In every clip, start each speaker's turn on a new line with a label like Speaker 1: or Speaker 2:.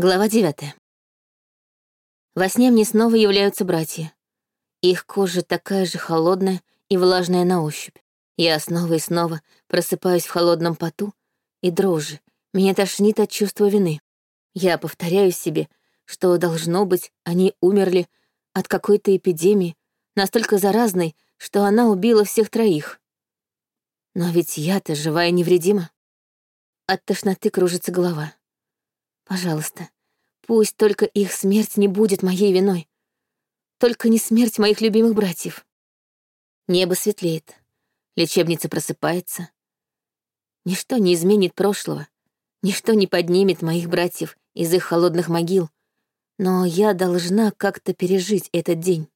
Speaker 1: Глава девятая. Во сне мне снова являются братья. Их кожа такая же холодная и влажная на ощупь. Я снова и снова просыпаюсь в холодном поту и дрожи. Меня тошнит от чувства вины. Я повторяю себе, что, должно быть, они умерли от какой-то эпидемии, настолько заразной, что она убила всех троих. Но ведь я-то живая невредима. От тошноты кружится голова. Пожалуйста, пусть только их смерть не будет моей виной. Только не смерть моих любимых братьев. Небо светлеет. Лечебница просыпается. Ничто не изменит прошлого. Ничто не поднимет моих братьев из их холодных могил. Но я должна как-то пережить этот день.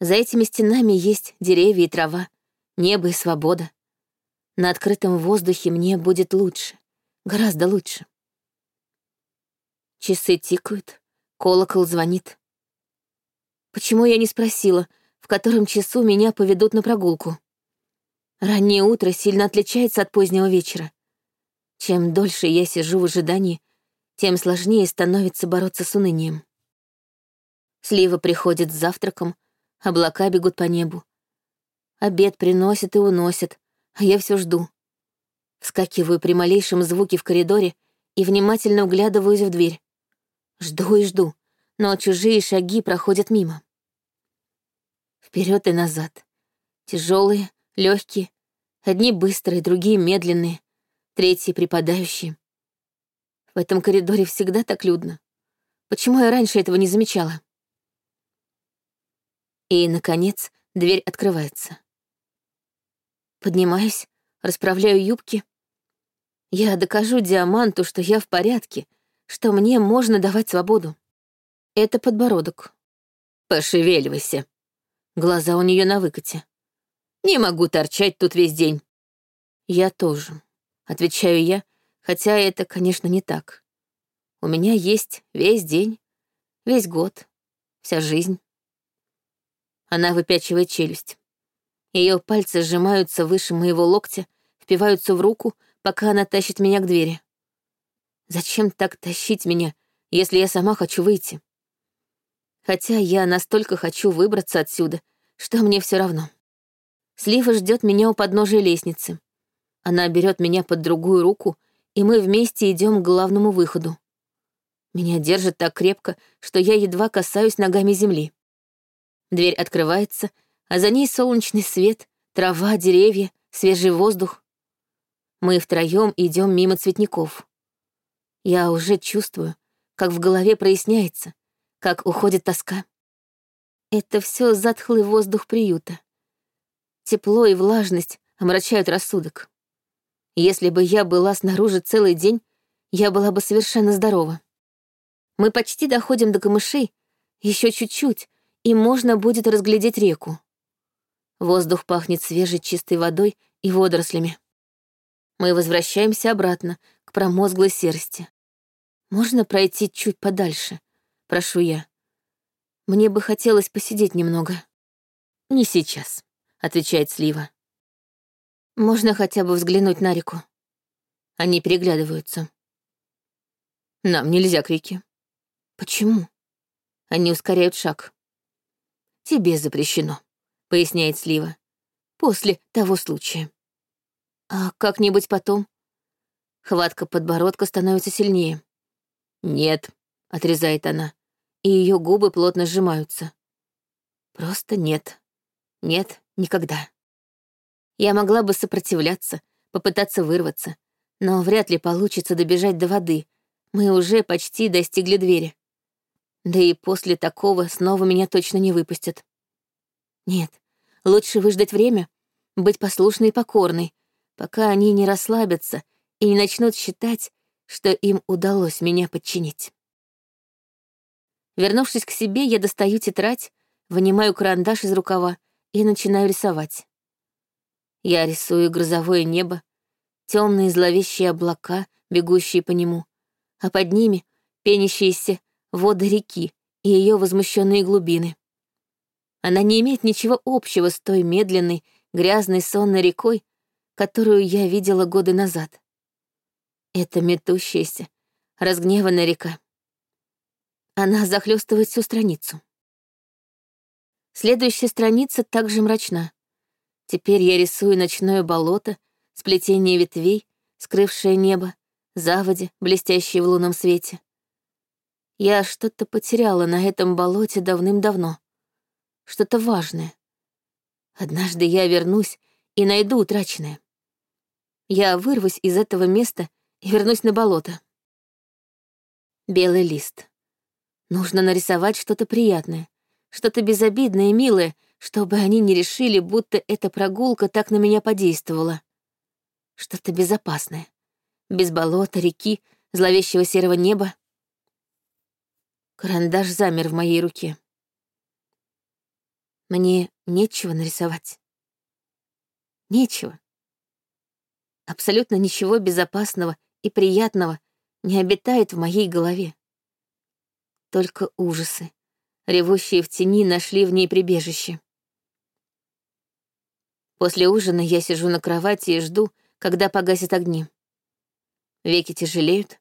Speaker 1: За этими стенами есть деревья и трава, небо и свобода. На открытом воздухе мне будет лучше, гораздо лучше. Часы тикают, колокол звонит. Почему я не спросила, в котором часу меня поведут на прогулку? Раннее утро сильно отличается от позднего вечера. Чем дольше я сижу в ожидании, тем сложнее становится бороться с унынием. Слива приходит с завтраком, облака бегут по небу. Обед приносят и уносят, а я все жду. Вскакиваю при малейшем звуке в коридоре и внимательно углядываюсь в дверь. Жду и жду, но чужие шаги проходят мимо. Вперед и назад. Тяжелые, легкие, одни быстрые, другие медленные, третьи припадающие. В этом коридоре всегда так людно. Почему я раньше этого не замечала? И, наконец, дверь открывается. Поднимаюсь, расправляю юбки. Я докажу Диаманту, что я в порядке — что мне можно давать свободу. Это подбородок. Пошевеливайся. Глаза у нее на выкате. Не могу торчать тут весь день. Я тоже. Отвечаю я, хотя это, конечно, не так. У меня есть весь день, весь год, вся жизнь. Она выпячивает челюсть. Ее пальцы сжимаются выше моего локтя, впиваются в руку, пока она тащит меня к двери. Зачем так тащить меня, если я сама хочу выйти? Хотя я настолько хочу выбраться отсюда, что мне все равно. Слива ждет меня у подножия лестницы. Она берет меня под другую руку, и мы вместе идем к главному выходу. Меня держит так крепко, что я едва касаюсь ногами земли. Дверь открывается, а за ней солнечный свет, трава, деревья, свежий воздух. Мы втроем идем мимо цветников. Я уже чувствую, как в голове проясняется, как уходит тоска. Это все затхлый воздух приюта. Тепло и влажность омрачают рассудок. Если бы я была снаружи целый день, я была бы совершенно здорова. Мы почти доходим до камышей, еще чуть-чуть, и можно будет разглядеть реку. Воздух пахнет свежей чистой водой и водорослями. Мы возвращаемся обратно, к промозглой серости. «Можно пройти чуть подальше?» — прошу я. «Мне бы хотелось посидеть немного». «Не сейчас», — отвечает Слива. «Можно хотя бы взглянуть на реку?» Они переглядываются. «Нам нельзя к реке». «Почему?» Они ускоряют шаг. «Тебе запрещено», — поясняет Слива. «После того случая». «А как-нибудь потом?» Хватка подбородка становится сильнее. «Нет», — отрезает она, и ее губы плотно сжимаются. «Просто нет. Нет, никогда». Я могла бы сопротивляться, попытаться вырваться, но вряд ли получится добежать до воды. Мы уже почти достигли двери. Да и после такого снова меня точно не выпустят. Нет, лучше выждать время, быть послушной и покорной, пока они не расслабятся и не начнут считать, что им удалось меня подчинить. Вернувшись к себе, я достаю тетрадь, вынимаю карандаш из рукава и начинаю рисовать. Я рисую грозовое небо, темные зловещие облака, бегущие по нему, а под ними пенящиеся воды реки и ее возмущенные глубины. Она не имеет ничего общего с той медленной, грязной сонной рекой, которую я видела годы назад. Это метущаяся, разгневанная река. Она захлестывает всю страницу. Следующая страница также мрачна. Теперь я рисую ночное болото, сплетение ветвей, скрывшее небо, заводи, блестящие в лунном свете. Я что-то потеряла на этом болоте давным-давно. Что-то важное. Однажды я вернусь и найду утраченное. Я вырвусь из этого места и вернусь на болото. Белый лист. Нужно нарисовать что-то приятное, что-то безобидное и милое, чтобы они не решили, будто эта прогулка так на меня подействовала. Что-то безопасное. Без болота, реки, зловещего серого неба. Карандаш замер в моей руке. Мне нечего нарисовать. Нечего. Абсолютно ничего безопасного и приятного не обитает в моей голове. Только ужасы, ревущие в тени, нашли в ней прибежище. После ужина я сижу на кровати и жду, когда погасят огни. Веки тяжелеют,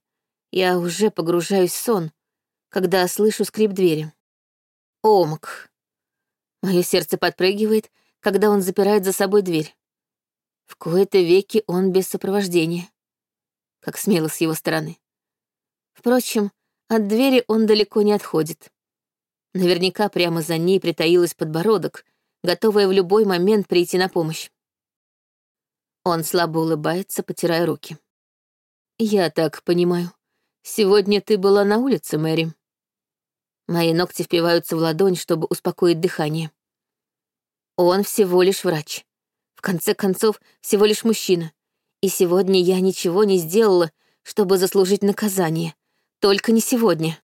Speaker 1: я уже погружаюсь в сон, когда слышу скрип двери. Омк. Мое сердце подпрыгивает, когда он запирает за собой дверь. В кои-то веки он без сопровождения. Как смело с его стороны. Впрочем, от двери он далеко не отходит. Наверняка прямо за ней притаилась подбородок, готовая в любой момент прийти на помощь. Он слабо улыбается, потирая руки. «Я так понимаю, сегодня ты была на улице, Мэри?» Мои ногти впиваются в ладонь, чтобы успокоить дыхание. Он всего лишь врач. В конце концов, всего лишь мужчина. И сегодня я ничего не сделала, чтобы заслужить наказание. Только не сегодня.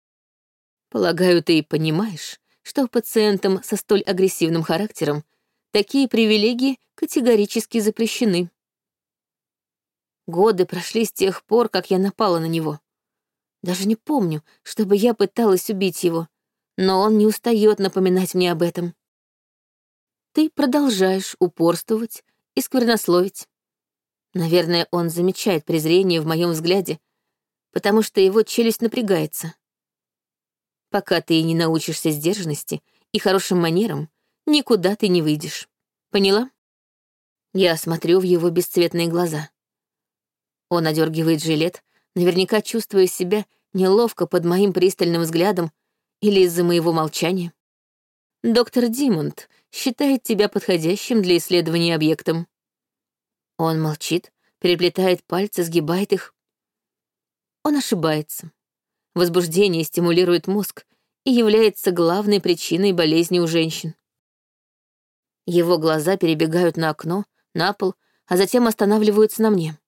Speaker 1: Полагаю, ты и понимаешь, что пациентам со столь агрессивным характером такие привилегии категорически запрещены. Годы прошли с тех пор, как я напала на него. Даже не помню, чтобы я пыталась убить его, но он не устает напоминать мне об этом. Ты продолжаешь упорствовать и сквернословить. Наверное, он замечает презрение в моем взгляде, потому что его челюсть напрягается. Пока ты не научишься сдержанности и хорошим манерам, никуда ты не выйдешь. Поняла? Я смотрю в его бесцветные глаза. Он одергивает жилет, наверняка чувствуя себя неловко под моим пристальным взглядом или из-за моего молчания. Доктор Димонд считает тебя подходящим для исследования объектом. Он молчит, переплетает пальцы, сгибает их. Он ошибается. Возбуждение стимулирует мозг и является главной причиной болезни у женщин. Его глаза перебегают на окно, на пол, а затем останавливаются на мне.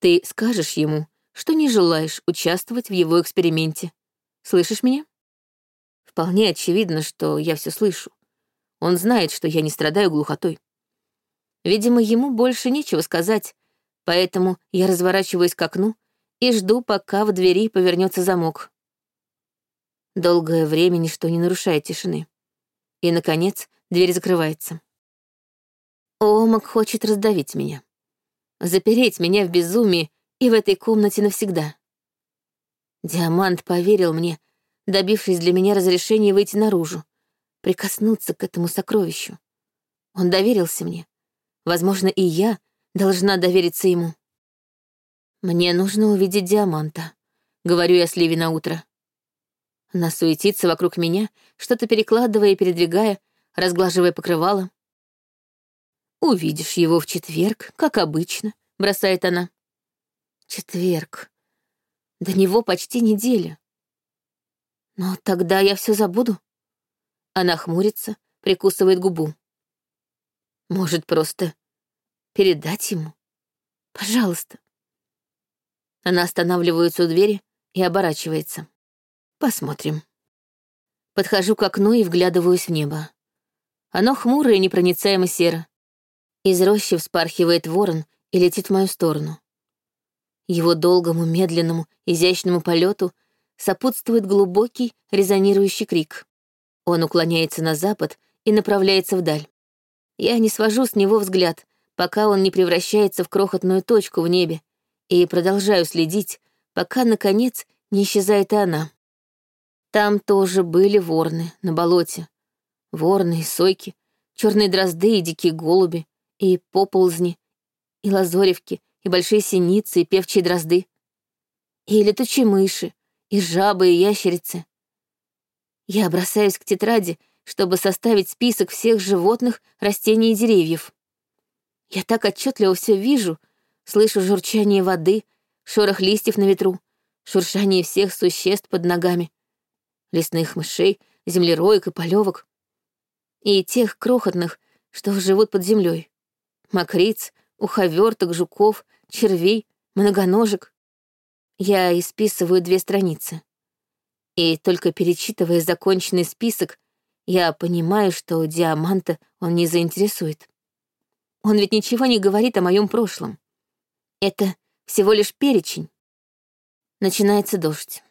Speaker 1: Ты скажешь ему, что не желаешь участвовать в его эксперименте. Слышишь меня? Вполне очевидно, что я все слышу. Он знает, что я не страдаю глухотой. Видимо, ему больше нечего сказать, поэтому я разворачиваюсь к окну и жду, пока в двери повернется замок. Долгое время ничто не нарушает тишины. И, наконец, дверь закрывается. Омак хочет раздавить меня. Запереть меня в безумии и в этой комнате навсегда. Диамант поверил мне, добившись для меня разрешения выйти наружу, прикоснуться к этому сокровищу. Он доверился мне. Возможно, и я должна довериться ему. «Мне нужно увидеть Диаманта», — говорю я Сливе на утро. Она суетится вокруг меня, что-то перекладывая и передвигая, разглаживая покрывало. «Увидишь его в четверг, как обычно», — бросает она. «Четверг. До него почти неделя. Но тогда я все забуду». Она хмурится, прикусывает губу. «Может, просто передать ему? Пожалуйста». Она останавливается у двери и оборачивается. Посмотрим. Подхожу к окну и вглядываюсь в небо. Оно хмурое и непроницаемо серо. Из рощи вспархивает ворон и летит в мою сторону. Его долгому, медленному, изящному полету сопутствует глубокий, резонирующий крик. Он уклоняется на запад и направляется вдаль. Я не свожу с него взгляд, пока он не превращается в крохотную точку в небе, и продолжаю следить, пока, наконец, не исчезает и она. Там тоже были ворны на болоте. Ворны и сойки, черные дрозды и дикие голуби, и поползни, и лазоревки, и большие синицы, и певчие дрозды, и летучие мыши, и жабы, и ящерицы. Я бросаюсь к тетради, чтобы составить список всех животных, растений и деревьев. Я так отчетливо все вижу, слышу журчание воды, шорох листьев на ветру, шуршание всех существ под ногами, лесных мышей, землероек и полевок. И тех крохотных, что живут под землей. Мокриц, уховерток, жуков, червей, многоножек. Я исписываю две страницы. И только перечитывая законченный список, я понимаю, что Диаманта он не заинтересует. Он ведь ничего не говорит о моем прошлом. Это всего лишь перечень. Начинается дождь.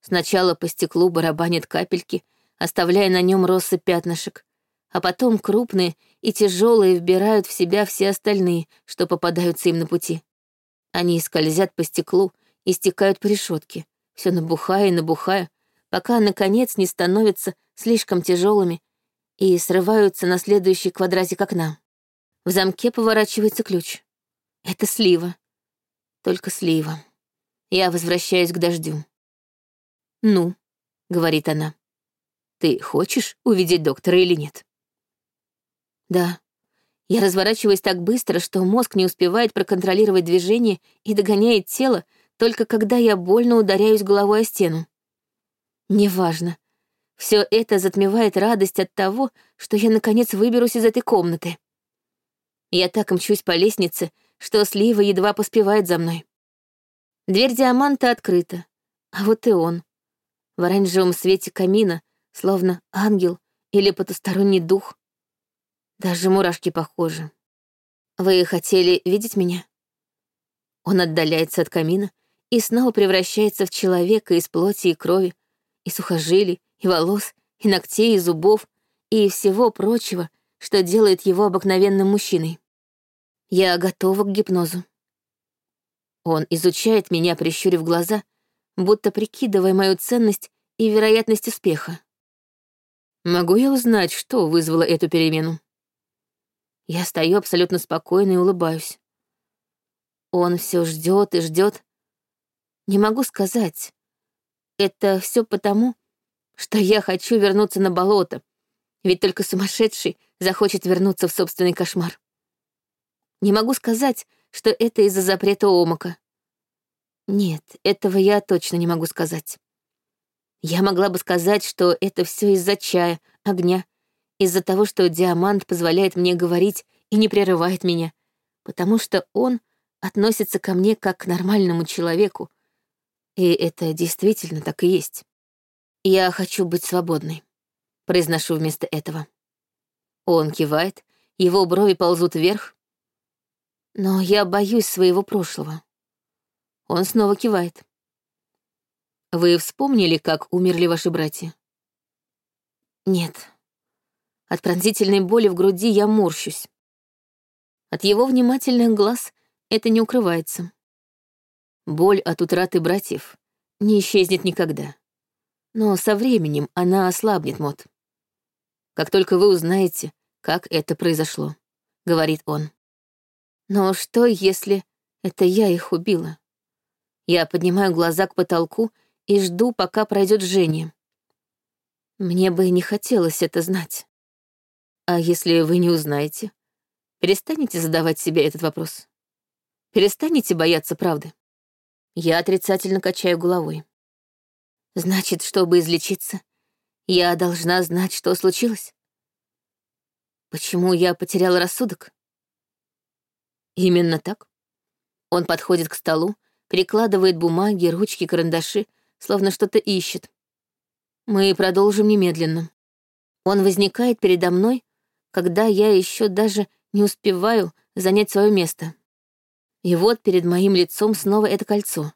Speaker 1: Сначала по стеклу барабанят капельки, оставляя на нем россыпь пятнышек, а потом крупные и тяжелые вбирают в себя все остальные, что попадаются им на пути. Они скользят по стеклу и стекают по решетке, все набухая и набухая, пока, наконец, не становятся слишком тяжелыми и срываются на следующий квадратик окна. В замке поворачивается ключ. Это слива. Только слива. Я возвращаюсь к дождю. «Ну», — говорит она, — «ты хочешь увидеть доктора или нет?» «Да». Я разворачиваюсь так быстро, что мозг не успевает проконтролировать движение и догоняет тело, только когда я больно ударяюсь головой о стену. Неважно. Все это затмевает радость от того, что я наконец выберусь из этой комнаты. Я так мчусь по лестнице, что слива едва поспевает за мной. Дверь диаманта открыта, а вот и он в оранжевом свете камина, словно ангел или потусторонний дух. Даже мурашки похожи. Вы хотели видеть меня? Он отдаляется от камина и снова превращается в человека из плоти и крови, и сухожилий, и волос, и ногтей, и зубов, и всего прочего, что делает его обыкновенным мужчиной. Я готова к гипнозу. Он изучает меня, прищурив глаза, будто прикидывая мою ценность и вероятность успеха. Могу я узнать, что вызвало эту перемену? Я стою абсолютно спокойно и улыбаюсь. Он все ждет и ждет. Не могу сказать. Это все потому, что я хочу вернуться на болото, ведь только сумасшедший захочет вернуться в собственный кошмар. Не могу сказать, что это из-за запрета омака. Нет, этого я точно не могу сказать. Я могла бы сказать, что это все из-за чая, огня, из-за того, что диамант позволяет мне говорить и не прерывает меня, потому что он относится ко мне как к нормальному человеку, и это действительно так и есть. Я хочу быть свободной, произношу вместо этого. Он кивает, его брови ползут вверх. Но я боюсь своего прошлого. Он снова кивает. Вы вспомнили, как умерли ваши братья? Нет. От пронзительной боли в груди я морщусь. От его внимательных глаз это не укрывается. Боль от утраты братьев не исчезнет никогда. Но со временем она ослабнет, Мот. Как только вы узнаете, как это произошло, — говорит он. Но что, если это я их убила? Я поднимаю глаза к потолку и жду, пока пройдет Женя. Мне бы не хотелось это знать. А если вы не узнаете, перестанете задавать себе этот вопрос? Перестанете бояться правды? Я отрицательно качаю головой. Значит, чтобы излечиться, я должна знать, что случилось? Почему я потеряла рассудок? Именно так. Он подходит к столу, перекладывает бумаги, ручки, карандаши, словно что-то ищет. Мы продолжим немедленно. Он возникает передо мной, когда я еще даже не успеваю занять свое место. И вот перед моим лицом снова это кольцо.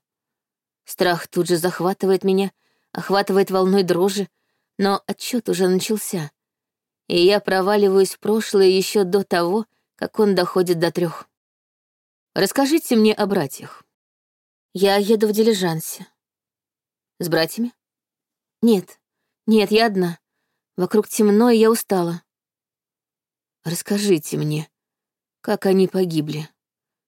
Speaker 1: Страх тут же захватывает меня, охватывает волной дрожи, но отчет уже начался, и я проваливаюсь в прошлое еще до того, как он доходит до трех. Расскажите мне о братьях. Я еду в дилижансе. С братьями? Нет, нет, я одна. Вокруг темно, и я устала. Расскажите мне, как они погибли, —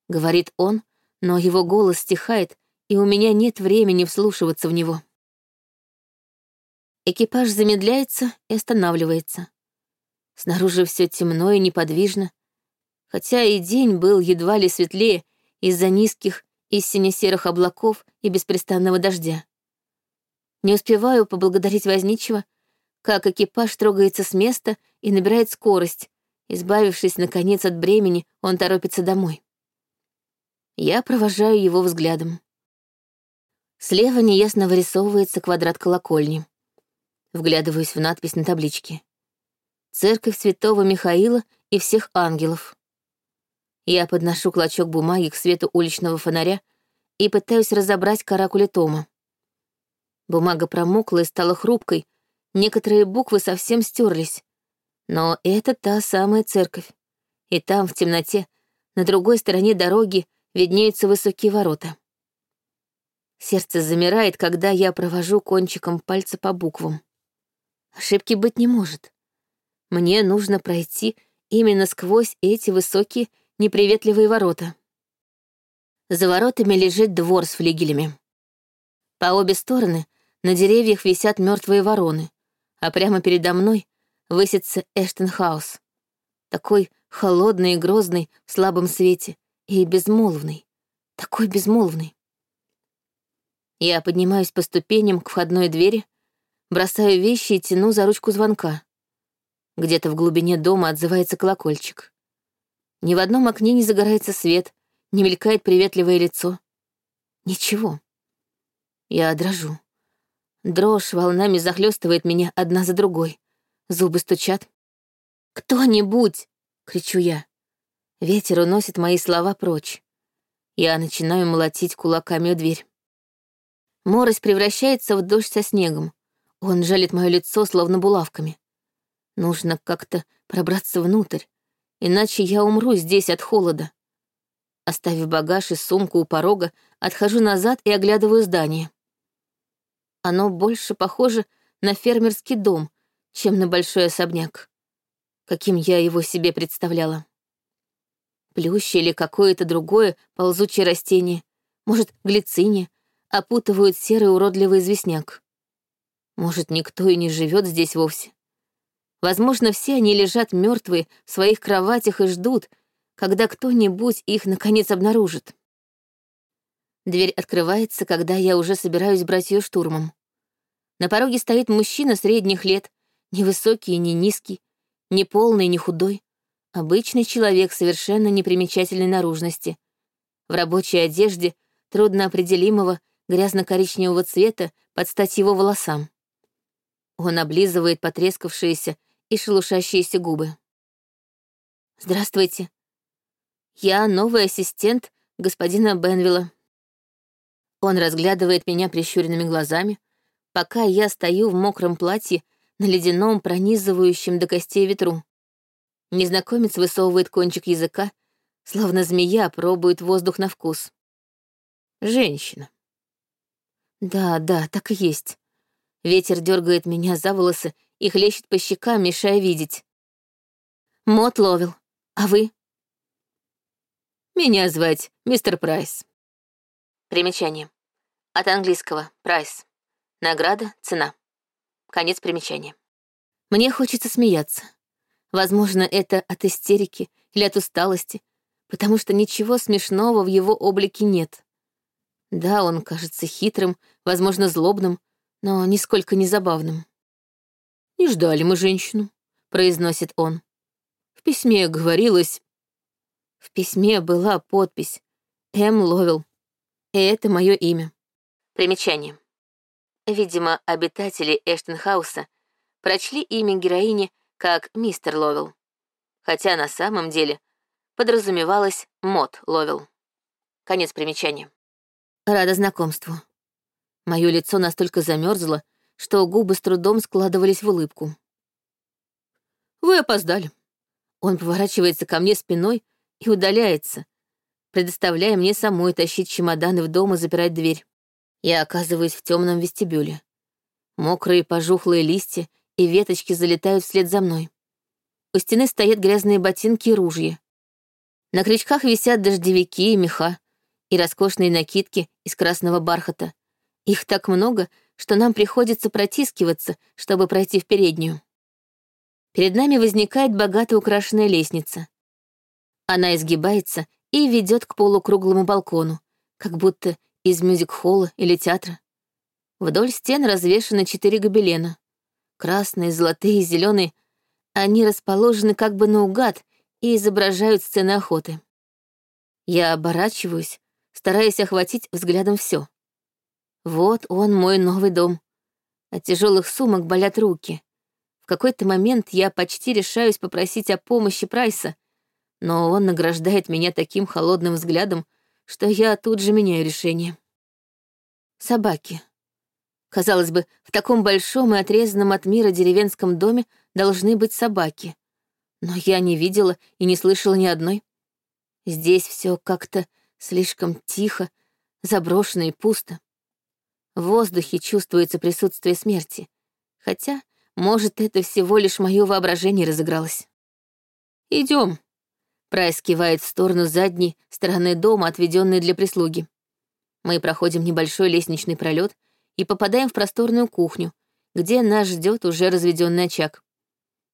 Speaker 1: говорит он, но его голос стихает, и у меня нет времени вслушиваться в него. Экипаж замедляется и останавливается. Снаружи все темно и неподвижно, хотя и день был едва ли светлее из-за низких и сине-серых облаков и беспрестанного дождя. Не успеваю поблагодарить возничего, как экипаж трогается с места и набирает скорость. Избавившись, наконец, от бремени, он торопится домой. Я провожаю его взглядом. Слева неясно вырисовывается квадрат колокольни. Вглядываюсь в надпись на табличке. «Церковь святого Михаила и всех ангелов». Я подношу клочок бумаги к свету уличного фонаря и пытаюсь разобрать каракули тома. Бумага промокла и стала хрупкой, некоторые буквы совсем стерлись. Но это та самая церковь. И там, в темноте, на другой стороне дороги, виднеются высокие ворота. Сердце замирает, когда я провожу кончиком пальца по буквам. Ошибки быть не может. Мне нужно пройти именно сквозь эти высокие неприветливые ворота. За воротами лежит двор с флигелями. По обе стороны на деревьях висят мертвые вороны, а прямо передо мной высится Эштенхаус. Такой холодный и грозный в слабом свете, и безмолвный. Такой безмолвный. Я поднимаюсь по ступеням к входной двери, бросаю вещи и тяну за ручку звонка. Где-то в глубине дома отзывается колокольчик. Ни в одном окне не загорается свет, не мелькает приветливое лицо. Ничего. Я дрожу. Дрожь волнами захлестывает меня одна за другой. Зубы стучат. «Кто-нибудь!» — кричу я. Ветер уносит мои слова прочь. Я начинаю молотить кулаками в дверь. Морось превращается в дождь со снегом. Он жалит мое лицо, словно булавками. Нужно как-то пробраться внутрь, иначе я умру здесь от холода. Оставив багаж и сумку у порога, отхожу назад и оглядываю здание. Оно больше похоже на фермерский дом, чем на большой особняк, каким я его себе представляла. Плющ или какое-то другое ползучее растение, может, глициния, опутывают серый уродливый известняк. Может, никто и не живет здесь вовсе. Возможно, все они лежат мертвые в своих кроватях и ждут, когда кто-нибудь их наконец обнаружит. Дверь открывается, когда я уже собираюсь брать ее штурмом. На пороге стоит мужчина средних лет, невысокий и не низкий, не полный, не худой. Обычный человек совершенно непримечательной наружности. В рабочей одежде трудноопределимого грязно-коричневого цвета под стать его волосам. Он облизывает потрескавшиеся и шелушащиеся губы. «Здравствуйте. Я новый ассистент господина Бенвилла». Он разглядывает меня прищуренными глазами, пока я стою в мокром платье на ледяном, пронизывающем до костей ветру. Незнакомец высовывает кончик языка, словно змея пробует воздух на вкус. Женщина. Да, да, так и есть. Ветер дергает меня за волосы и хлещет по щекам, мешая видеть. Мот ловил. А вы? Меня звать мистер Прайс. Примечание. От английского «прайс». Награда, цена. Конец примечания. Мне хочется смеяться. Возможно, это от истерики или от усталости, потому что ничего смешного в его облике нет. Да, он кажется хитрым, возможно, злобным, но нисколько не забавным. «Не ждали мы женщину», — произносит он. В письме говорилось... В письме была подпись «М. Ловел». И это мое имя. Примечание. Видимо, обитатели Эштенхауса прочли имя героини как мистер Ловел, хотя на самом деле подразумевалось Мот Ловел. Конец примечания. Рада знакомству. Мое лицо настолько замерзло, что губы с трудом складывались в улыбку. «Вы опоздали». Он поворачивается ко мне спиной и удаляется, предоставляя мне самой тащить чемоданы в дом и запирать дверь. Я оказываюсь в темном вестибюле. Мокрые пожухлые листья и веточки залетают вслед за мной. У стены стоят грязные ботинки и ружья. На крючках висят дождевики и меха, и роскошные накидки из красного бархата. Их так много, что нам приходится протискиваться, чтобы пройти в переднюю. Перед нами возникает богато украшенная лестница. Она изгибается и ведет к полукруглому балкону, как будто из мюзик-холла или театра. Вдоль стен развешаны четыре гобелена. Красные, золотые, зеленые. Они расположены как бы наугад и изображают сцены охоты. Я оборачиваюсь, стараясь охватить взглядом все. Вот он, мой новый дом. От тяжелых сумок болят руки. В какой-то момент я почти решаюсь попросить о помощи Прайса, но он награждает меня таким холодным взглядом, что я тут же меняю решение. Собаки. Казалось бы, в таком большом и отрезанном от мира деревенском доме должны быть собаки. Но я не видела и не слышала ни одной. Здесь все как-то слишком тихо, заброшено и пусто. В воздухе чувствуется присутствие смерти. Хотя, может, это всего лишь мое воображение разыгралось. Идем. Прайс кивает в сторону задней стороны дома, отведенной для прислуги. Мы проходим небольшой лестничный пролет и попадаем в просторную кухню, где нас ждет уже разведенный очаг.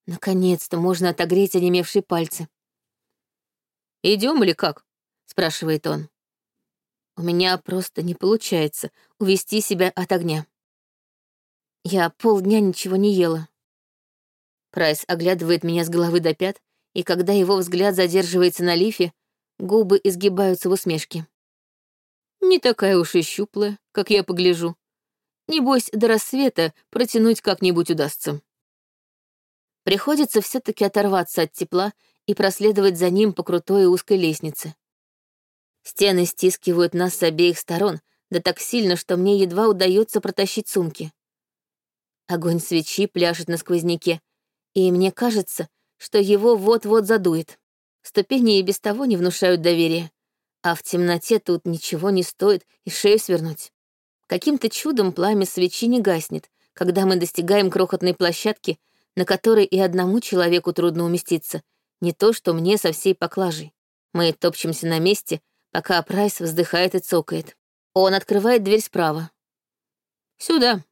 Speaker 1: Наконец-то можно отогреть онемевшие пальцы. Идем или как? спрашивает он. У меня просто не получается увести себя от огня. Я полдня ничего не ела. Прайс оглядывает меня с головы до пят, и когда его взгляд задерживается на лифе, губы изгибаются в усмешке. Не такая уж и щуплая, как я погляжу. Небось, до рассвета протянуть как-нибудь удастся. Приходится все таки оторваться от тепла и проследовать за ним по крутой и узкой лестнице. Стены стискивают нас с обеих сторон, да так сильно, что мне едва удается протащить сумки. Огонь свечи пляшет на сквозняке, и мне кажется, что его вот-вот задует. Ступени и без того не внушают доверия, а в темноте тут ничего не стоит и шею свернуть. Каким-то чудом пламя свечи не гаснет, когда мы достигаем крохотной площадки, на которой и одному человеку трудно уместиться, не то что мне со всей поклажей. Мы топчемся на месте, пока Прайс вздыхает и цокает. Он открывает дверь справа. «Сюда».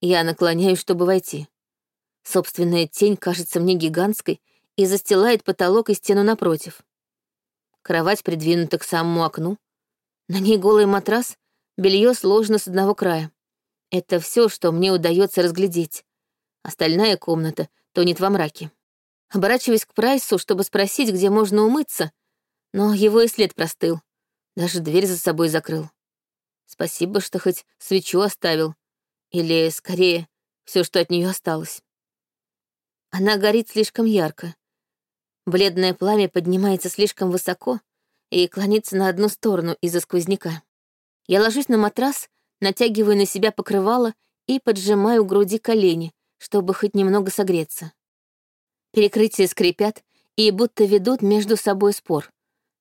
Speaker 1: Я наклоняюсь, чтобы войти. Собственная тень кажется мне гигантской и застилает потолок и стену напротив. Кровать придвинута к самому окну. На ней голый матрас, белье сложено с одного края. Это все, что мне удается разглядеть. Остальная комната тонет во мраке. Оборачиваясь к Прайсу, чтобы спросить, где можно умыться, но его и след простыл. Даже дверь за собой закрыл. Спасибо, что хоть свечу оставил. Или, скорее, все, что от нее осталось. Она горит слишком ярко. Бледное пламя поднимается слишком высоко и клонится на одну сторону из-за сквозняка. Я ложусь на матрас, натягиваю на себя покрывало и поджимаю груди колени, чтобы хоть немного согреться. Перекрытия скрипят и будто ведут между собой спор,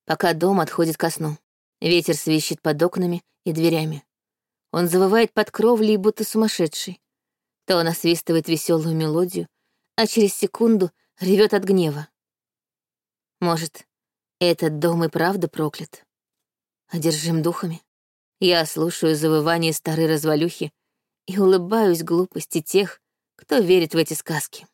Speaker 1: пока дом отходит ко сну. Ветер свищет под окнами и дверями. Он завывает под кровлей, будто сумасшедший. То насвистывает веселую мелодию, а через секунду ревет от гнева. Может, этот дом и правда проклят? Одержим духами? Я слушаю завывание старой развалюхи и улыбаюсь глупости тех, кто верит в эти сказки.